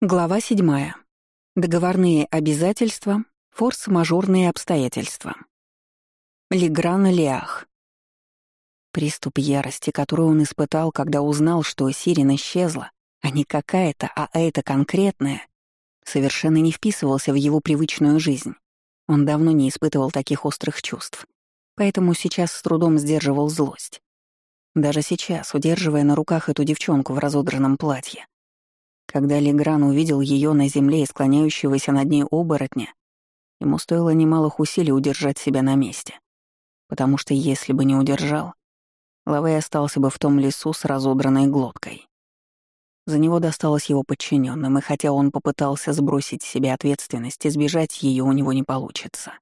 Глава 7. Договорные обязательства, форс-мажорные обстоятельства. Легран Лиах. Приступ ярости, который он испытал, когда узнал, что Сирин исчезла, а не какая-то, а это конкретная, совершенно не вписывался в его привычную жизнь. Он давно не испытывал таких острых чувств, поэтому сейчас с трудом сдерживал злость. Даже сейчас, удерживая на руках эту девчонку в разодранном платье, когда Легран увидел ее на земле и склоняющегося над ней оборотня, ему стоило немалых усилий удержать себя на месте. Потому что если бы не удержал, Лавей остался бы в том лесу с разодранной глоткой. За него досталось его подчиненным, и хотя он попытался сбросить с себя ответственность, избежать ее у него не получится.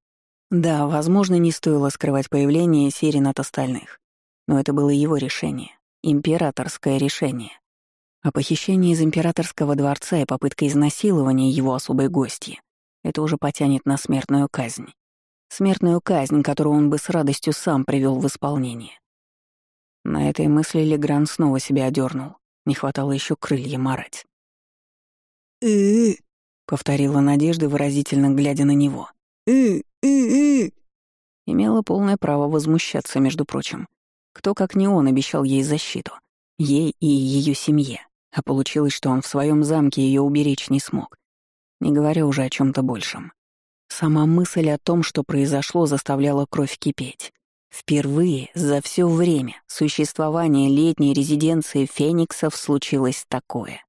Да, возможно, не стоило скрывать появление Сирин от остальных, но это было его решение, императорское решение. А похищение из императорского дворца и попытка изнасилования его особой гости — это уже потянет на смертную казнь. Смертную казнь, которую он бы с радостью сам привел в исполнение. На этой мысли Легран снова себя одернул. Не хватало еще крылья марать. «Э-э-э», повторила Надежда, выразительно глядя на него. «Э-э-э». Имела полное право возмущаться, между прочим. Кто, как не он, обещал ей защиту. Ей и ее семье. А получилось, что он в своем замке ее уберечь не смог, не говоря уже о чем то большем. Сама мысль о том, что произошло, заставляла кровь кипеть. Впервые за все время существования летней резиденции фениксов случилось такое.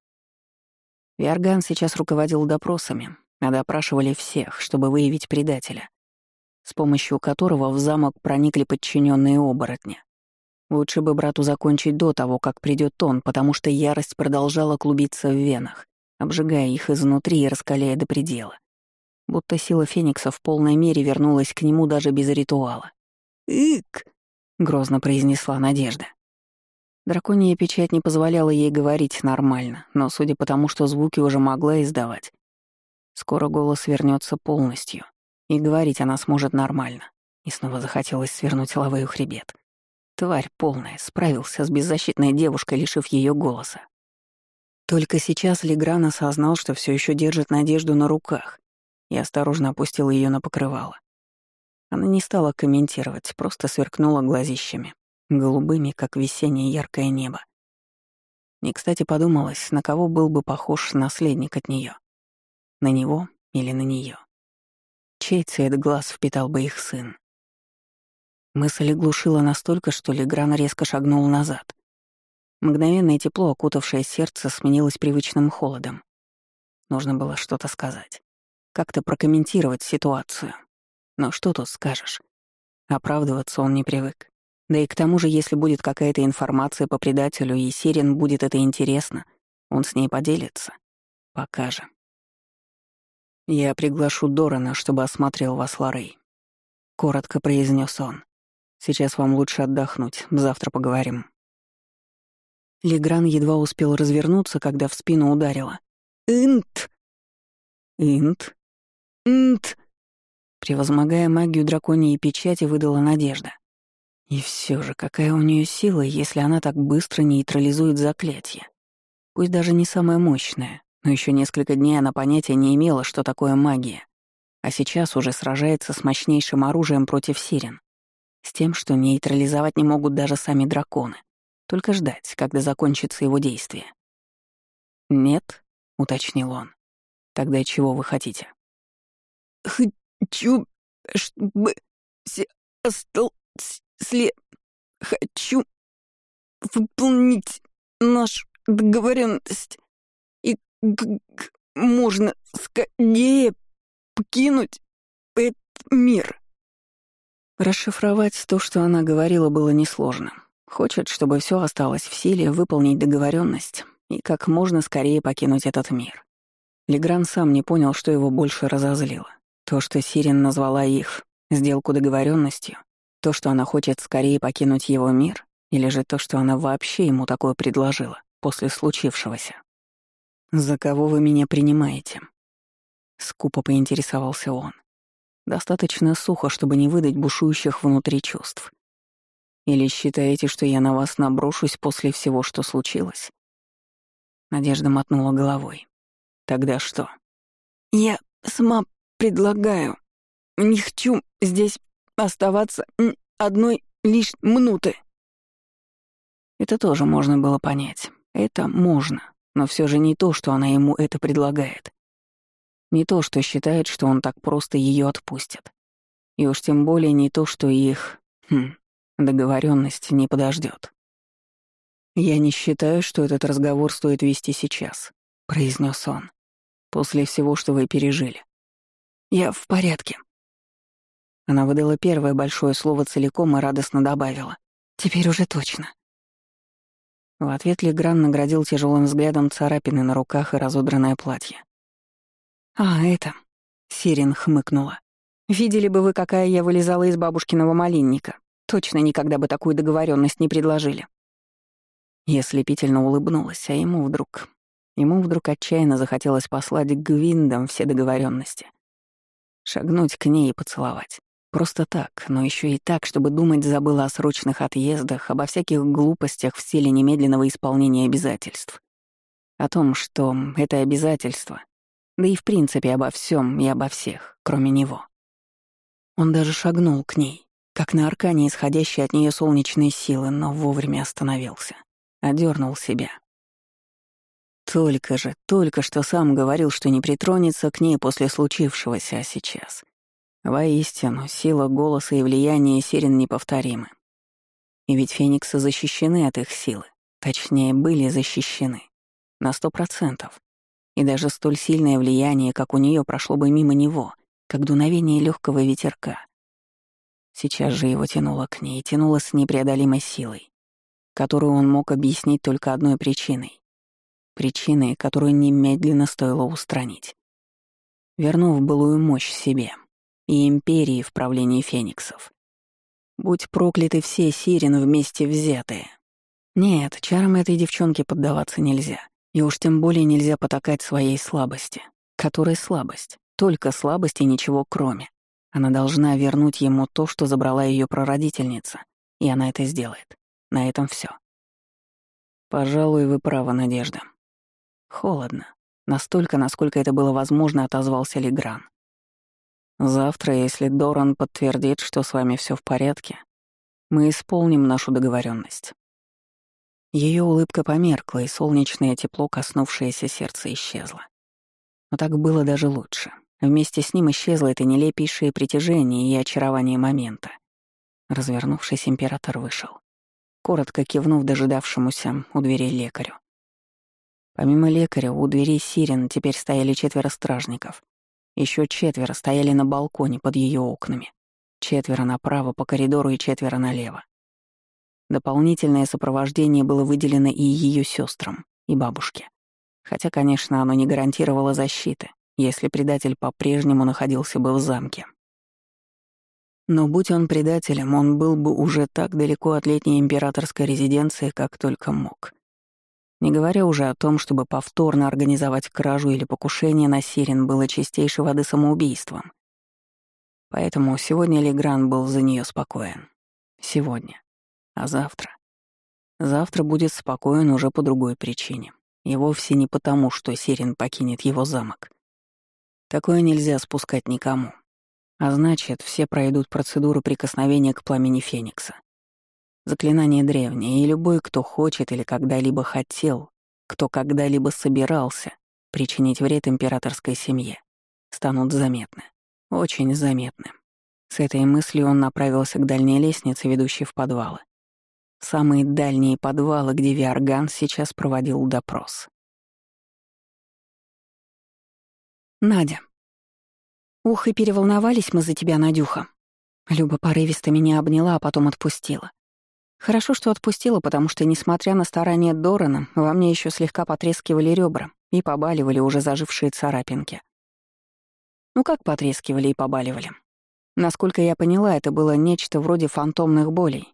Виарган сейчас руководил допросами, а допрашивали всех, чтобы выявить предателя, с помощью которого в замок проникли подчиненные оборотня. Лучше бы брату закончить до того, как придет он, потому что ярость продолжала клубиться в венах, обжигая их изнутри и раскаляя до предела. Будто сила Феникса в полной мере вернулась к нему даже без ритуала. «Ик!» — грозно произнесла Надежда. Драконья печать не позволяла ей говорить нормально, но судя по тому, что звуки уже могла издавать, скоро голос вернется полностью, и говорить она сможет нормально. И снова захотелось свернуть Лавею хребет. Тварь полная, справился с беззащитной девушкой, лишив ее голоса. Только сейчас Легран осознал, что все еще держит надежду на руках, и осторожно опустил ее на покрывало. Она не стала комментировать, просто сверкнула глазищами, голубыми, как весеннее яркое небо. Не кстати подумалось, на кого был бы похож наследник от нее. На него или на нее. Чей цвет глаз впитал бы их сын? Мысль глушила настолько, что Легран резко шагнул назад. Мгновенное тепло, окутавшее сердце, сменилось привычным холодом. Нужно было что-то сказать. Как-то прокомментировать ситуацию. Но что тут скажешь? Оправдываться он не привык. Да и к тому же, если будет какая-то информация по предателю, и Сирен будет это интересно, он с ней поделится. Пока же. «Я приглашу Дорана, чтобы осмотрел вас, Лорей», — коротко произнес он. Сейчас вам лучше отдохнуть, завтра поговорим». Легран едва успел развернуться, когда в спину ударило. «Инт!» «Инт?» «Инт!» Превозмогая магию драконьей печати, выдала надежда. И все же, какая у нее сила, если она так быстро нейтрализует заклятие? Пусть даже не самая мощная, но еще несколько дней она понятия не имела, что такое магия. А сейчас уже сражается с мощнейшим оружием против сирен. С тем, что нейтрализовать не могут даже сами драконы. Только ждать, когда закончится его действие. «Нет», — уточнил он. «Тогда чего вы хотите?» «Хочу, чтобы все остался. Хочу выполнить нашу договоренность и как можно скорее покинуть этот мир». Расшифровать то, что она говорила, было несложно. Хочет, чтобы все осталось в силе, выполнить договоренность и как можно скорее покинуть этот мир. Легран сам не понял, что его больше разозлило. То, что Сирен назвала их сделку договоренностью, то, что она хочет скорее покинуть его мир, или же то, что она вообще ему такое предложила после случившегося. «За кого вы меня принимаете?» Скупо поинтересовался он. Достаточно сухо, чтобы не выдать бушующих внутри чувств. Или считаете, что я на вас наброшусь после всего, что случилось?» Надежда мотнула головой. Тогда что? Я сама предлагаю. Не хочу здесь оставаться одной лишь минуты. Это тоже можно было понять. Это можно, но все же не то, что она ему это предлагает. Не то, что считает, что он так просто ее отпустит. И уж тем более не то, что их хм, договоренность не подождет. «Я не считаю, что этот разговор стоит вести сейчас», — произнес он. «После всего, что вы пережили». «Я в порядке». Она выдала первое большое слово целиком и радостно добавила. «Теперь уже точно». В ответ Легран наградил тяжелым взглядом царапины на руках и разодранное платье. «А, это...» — Сирин хмыкнула. «Видели бы вы, какая я вылезала из бабушкиного малинника. Точно никогда бы такую договоренность не предложили». Я слепительно улыбнулась, а ему вдруг... Ему вдруг отчаянно захотелось послать к Гвиндам все договоренности. Шагнуть к ней и поцеловать. Просто так, но еще и так, чтобы думать забыла о срочных отъездах, обо всяких глупостях в стиле немедленного исполнения обязательств. О том, что это обязательство, да и в принципе обо всем и обо всех, кроме него. Он даже шагнул к ней, как на аркане исходящей от нее солнечной силы, но вовремя остановился, одернул себя. Только же, только что сам говорил, что не притронется к ней после случившегося, а сейчас. Воистину, сила голоса и влияние сирен неповторимы. И ведь фениксы защищены от их силы, точнее, были защищены. На сто процентов. И даже столь сильное влияние, как у нее, прошло бы мимо него, как дуновение легкого ветерка. Сейчас же его тянуло к ней, тянуло с непреодолимой силой, которую он мог объяснить только одной причиной. Причиной, которую немедленно стоило устранить. Вернув былую мощь себе и империи в правлении фениксов. Будь прокляты все сирены вместе взятые. Нет, чарам этой девчонки поддаваться нельзя. И уж тем более нельзя потакать своей слабости. Которой слабость? Только слабость и ничего кроме. Она должна вернуть ему то, что забрала ее прародительница, и она это сделает. На этом все. Пожалуй, вы правы, Надежда. Холодно. Настолько, насколько это было возможно, отозвался Легран. Завтра, если Доран подтвердит, что с вами все в порядке, мы исполним нашу договоренность. Ее улыбка померкла, и солнечное тепло, коснувшееся сердца, исчезло. Но так было даже лучше. Вместе с ним исчезло это нелепейшее притяжение и очарование момента. Развернувшись, император вышел, коротко кивнув дожидавшемуся у дверей лекарю. Помимо лекаря, у дверей Сирен теперь стояли четверо стражников. Еще четверо стояли на балконе под ее окнами. Четверо направо по коридору и четверо налево. Дополнительное сопровождение было выделено и ее сестрам, и бабушке. Хотя, конечно, оно не гарантировало защиты, если предатель по-прежнему находился бы в замке. Но будь он предателем, он был бы уже так далеко от летней императорской резиденции, как только мог. Не говоря уже о том, чтобы повторно организовать кражу или покушение на Сирен было чистейшей воды самоубийством. Поэтому сегодня Легран был за нее спокоен. Сегодня. А завтра? Завтра будет спокоен уже по другой причине. И вовсе не потому, что Сирен покинет его замок. Такое нельзя спускать никому. А значит, все пройдут процедуру прикосновения к пламени Феникса. Заклинание древнее, и любой, кто хочет или когда-либо хотел, кто когда-либо собирался причинить вред императорской семье, станут заметны. Очень заметны. С этой мыслью он направился к дальней лестнице, ведущей в подвалы самые дальние подвалы, где Виарган сейчас проводил допрос. Надя. Ух, и переволновались мы за тебя, Надюха. Люба порывисто меня обняла, а потом отпустила. Хорошо, что отпустила, потому что, несмотря на старания Дорана, во мне еще слегка потрескивали ребра и побаливали уже зажившие царапинки. Ну как потрескивали и побаливали? Насколько я поняла, это было нечто вроде фантомных болей,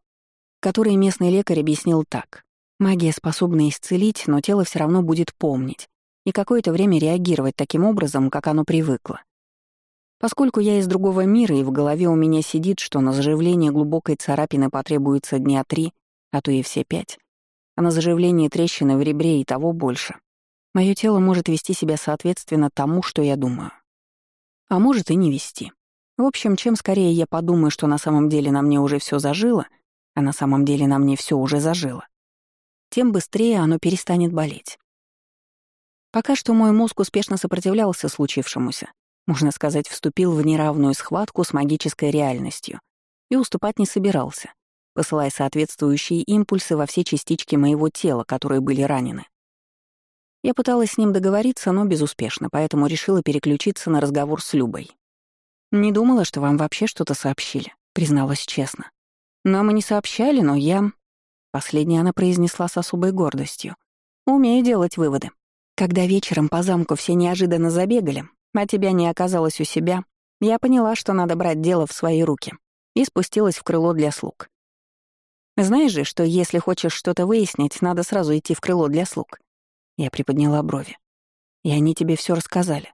который местный лекарь объяснил так. Магия способна исцелить, но тело все равно будет помнить и какое-то время реагировать таким образом, как оно привыкло. Поскольку я из другого мира, и в голове у меня сидит, что на заживление глубокой царапины потребуется дня три, а то и все пять, а на заживление трещины в ребре и того больше, Мое тело может вести себя соответственно тому, что я думаю. А может и не вести. В общем, чем скорее я подумаю, что на самом деле на мне уже все зажило, а на самом деле на мне все уже зажило, тем быстрее оно перестанет болеть. Пока что мой мозг успешно сопротивлялся случившемуся, можно сказать, вступил в неравную схватку с магической реальностью и уступать не собирался, посылая соответствующие импульсы во все частички моего тела, которые были ранены. Я пыталась с ним договориться, но безуспешно, поэтому решила переключиться на разговор с Любой. «Не думала, что вам вообще что-то сообщили», — призналась честно. «Нам и не сообщали, но я...» Последнее она произнесла с особой гордостью. «Умею делать выводы. Когда вечером по замку все неожиданно забегали, а тебя не оказалось у себя, я поняла, что надо брать дело в свои руки, и спустилась в крыло для слуг. Знаешь же, что если хочешь что-то выяснить, надо сразу идти в крыло для слуг. Я приподняла брови. И они тебе все рассказали.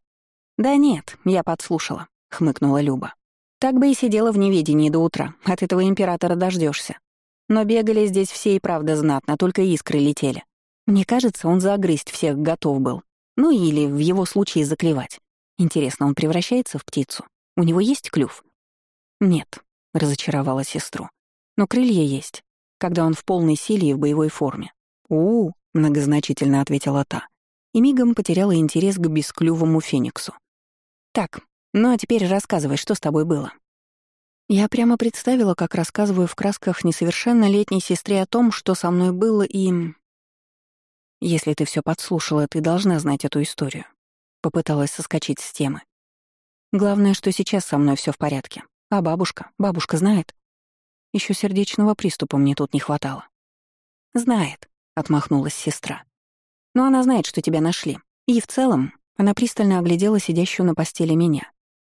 Да нет, я подслушала, хмыкнула Люба. Так бы и сидела в неведении до утра, от этого императора дождешься. Но бегали здесь все и правда знатно, только искры летели. Мне кажется, он загрызть всех готов был. Ну или в его случае заклевать. Интересно, он превращается в птицу? У него есть клюв? Нет, разочаровала сестру. Но крылья есть, когда он в полной силе и в боевой форме. у, -у многозначительно ответила та. И мигом потеряла интерес к бесклювому фениксу. Так, ну а теперь рассказывай, что с тобой было. Я прямо представила, как рассказываю в красках несовершеннолетней сестре о том, что со мной было и... Если ты все подслушала, ты должна знать эту историю. Попыталась соскочить с темы. Главное, что сейчас со мной все в порядке. А бабушка? Бабушка знает? Еще сердечного приступа мне тут не хватало. Знает, отмахнулась сестра. Но она знает, что тебя нашли. И в целом, она пристально оглядела сидящую на постели меня.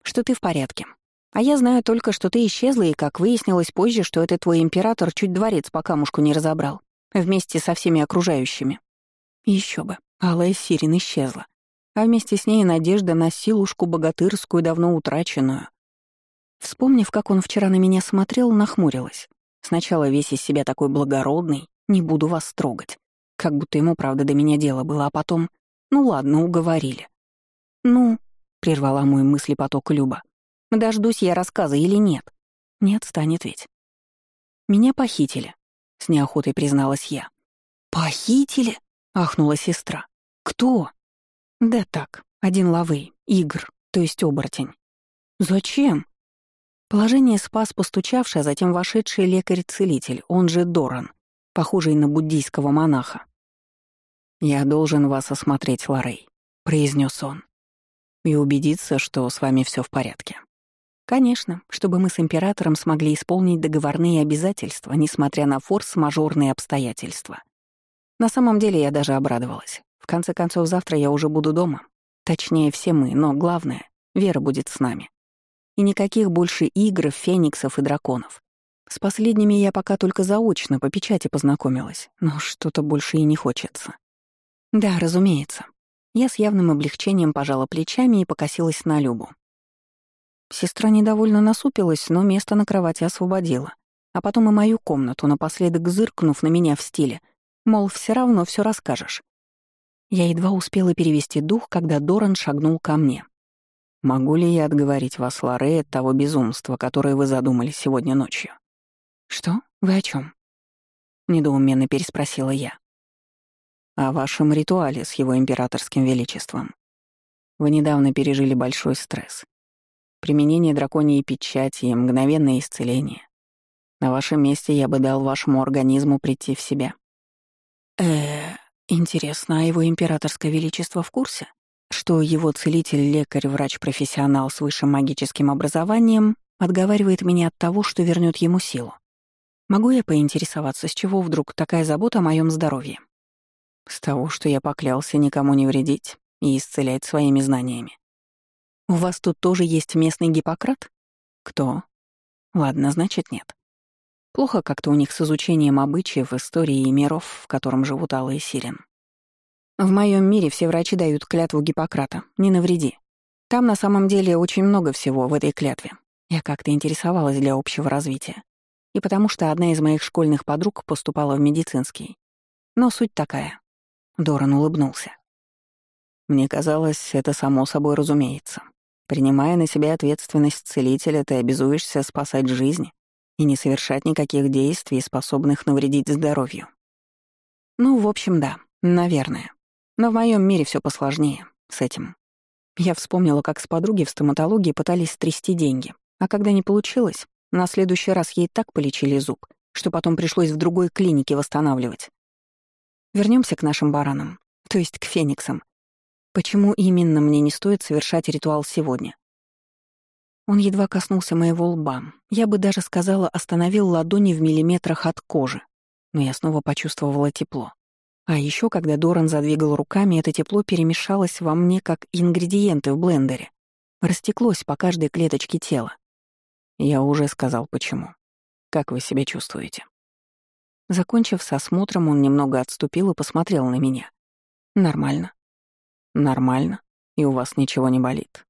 Что ты в порядке. А я знаю только, что ты исчезла, и, как выяснилось позже, что этот твой император чуть дворец по камушку не разобрал. Вместе со всеми окружающими. Еще бы. Алая Сирин исчезла а вместе с ней надежда на силушку богатырскую, давно утраченную. Вспомнив, как он вчера на меня смотрел, нахмурилась. Сначала весь из себя такой благородный, не буду вас трогать. Как будто ему, правда, до меня дело было, а потом... Ну ладно, уговорили. «Ну», — прервала мой мыслепоток Люба, «дождусь я рассказа или нет?» «Нет, станет ведь». «Меня похитили», — с неохотой призналась я. «Похитили?» — ахнула сестра. «Кто?» Да так, один лавы, игр, то есть оборотень. Зачем? Положение спас постучавший, а затем вошедший лекарь-целитель, он же Доран, похожий на буддийского монаха. «Я должен вас осмотреть, Лорей», — произнес он, «и убедиться, что с вами все в порядке». Конечно, чтобы мы с императором смогли исполнить договорные обязательства, несмотря на форс-мажорные обстоятельства. На самом деле я даже обрадовалась. В конце концов, завтра я уже буду дома. Точнее, все мы, но главное, Вера будет с нами. И никаких больше игр, фениксов и драконов. С последними я пока только заочно по печати познакомилась, но что-то больше и не хочется. Да, разумеется. Я с явным облегчением пожала плечами и покосилась на Любу. Сестра недовольно насупилась, но место на кровати освободила, а потом и мою комнату, напоследок зыркнув на меня в стиле, мол, все равно все расскажешь. Я едва успела перевести дух, когда Доран шагнул ко мне. «Могу ли я отговорить вас, Лоре, от того безумства, которое вы задумали сегодня ночью?» «Что? Вы о чем? недоуменно переспросила я. «О вашем ритуале с его императорским величеством. Вы недавно пережили большой стресс. Применение драконьей печати и мгновенное исцеление. На вашем месте я бы дал вашему организму прийти в себя». «Э-э...» Интересно, а его императорское величество в курсе? Что его целитель, лекарь, врач-профессионал с высшим магическим образованием отговаривает меня от того, что вернет ему силу. Могу я поинтересоваться, с чего вдруг такая забота о моем здоровье? С того, что я поклялся никому не вредить и исцелять своими знаниями. У вас тут тоже есть местный Гиппократ? Кто? Ладно, значит, нет. Плохо как-то у них с изучением обычаев, истории и миров, в котором живут алые сирен. В моем мире все врачи дают клятву Гиппократа «не навреди». Там на самом деле очень много всего в этой клятве. Я как-то интересовалась для общего развития. И потому что одна из моих школьных подруг поступала в медицинский. Но суть такая. Доран улыбнулся. Мне казалось, это само собой разумеется. Принимая на себя ответственность целителя, ты обязуешься спасать жизни и не совершать никаких действий, способных навредить здоровью. Ну, в общем, да, наверное. Но в моем мире все посложнее с этим. Я вспомнила, как с подруги в стоматологии пытались стрясти деньги, а когда не получилось, на следующий раз ей так полечили зуб, что потом пришлось в другой клинике восстанавливать. Вернемся к нашим баранам, то есть к фениксам. Почему именно мне не стоит совершать ритуал сегодня? Он едва коснулся моего лба. Я бы даже сказала, остановил ладони в миллиметрах от кожи. Но я снова почувствовала тепло. А еще, когда Доран задвигал руками, это тепло перемешалось во мне, как ингредиенты в блендере. Растеклось по каждой клеточке тела. Я уже сказал, почему. Как вы себя чувствуете? Закончив с осмотром, он немного отступил и посмотрел на меня. Нормально. Нормально? И у вас ничего не болит?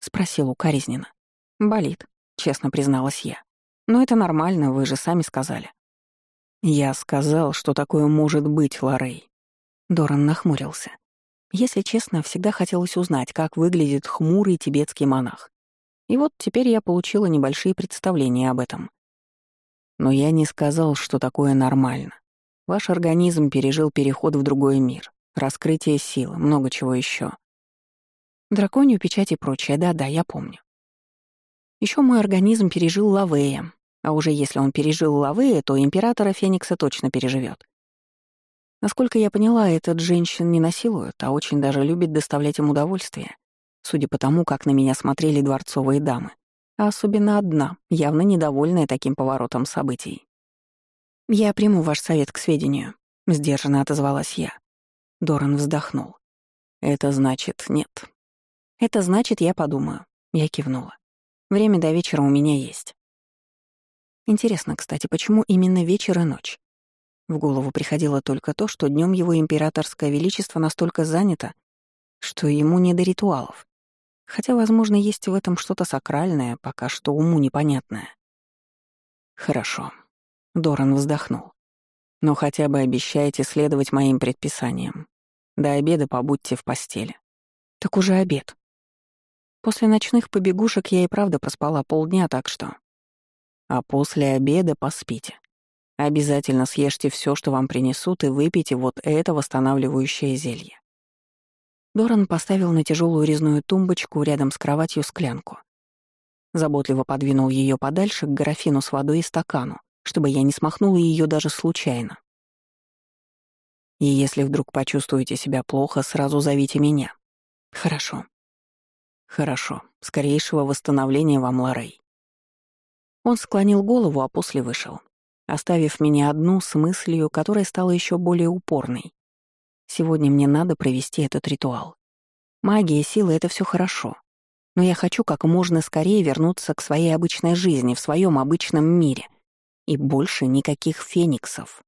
Спросил укоризненно. Болит, честно призналась я. Но это нормально, вы же сами сказали. «Я сказал, что такое может быть, Лорей». Доран нахмурился. Если честно, всегда хотелось узнать, как выглядит хмурый тибетский монах. И вот теперь я получила небольшие представления об этом. Но я не сказал, что такое нормально. Ваш организм пережил переход в другой мир, раскрытие силы, много чего еще. Драконию печать и прочее, да-да, я помню. Еще мой организм пережил Лавея, а уже если он пережил Лавея, то императора Феникса точно переживет. Насколько я поняла, этот женщин не насилует, а очень даже любит доставлять им удовольствие, судя по тому, как на меня смотрели дворцовые дамы. А особенно одна, явно недовольная таким поворотом событий. «Я приму ваш совет к сведению», — сдержанно отозвалась я. Доран вздохнул. «Это значит нет». «Это значит, я подумаю», — я кивнула. «Время до вечера у меня есть». Интересно, кстати, почему именно вечер и ночь? В голову приходило только то, что днем его императорское величество настолько занято, что ему не до ритуалов. Хотя, возможно, есть в этом что-то сакральное, пока что уму непонятное. «Хорошо», — Доран вздохнул. «Но хотя бы обещайте следовать моим предписаниям. До обеда побудьте в постели». «Так уже обед». После ночных побегушек я и правда проспала полдня, так что а после обеда поспите. Обязательно съешьте все, что вам принесут, и выпейте вот это восстанавливающее зелье. Доран поставил на тяжелую резную тумбочку рядом с кроватью склянку. Заботливо подвинул ее подальше к графину с водой и стакану, чтобы я не смахнула ее даже случайно. И если вдруг почувствуете себя плохо, сразу зовите меня. Хорошо. Хорошо. Скорейшего восстановления вам, Лорей. Он склонил голову, а после вышел, оставив меня одну с мыслью, которая стала еще более упорной. Сегодня мне надо провести этот ритуал. Магия, сила — это все хорошо. Но я хочу как можно скорее вернуться к своей обычной жизни, в своем обычном мире. И больше никаких фениксов.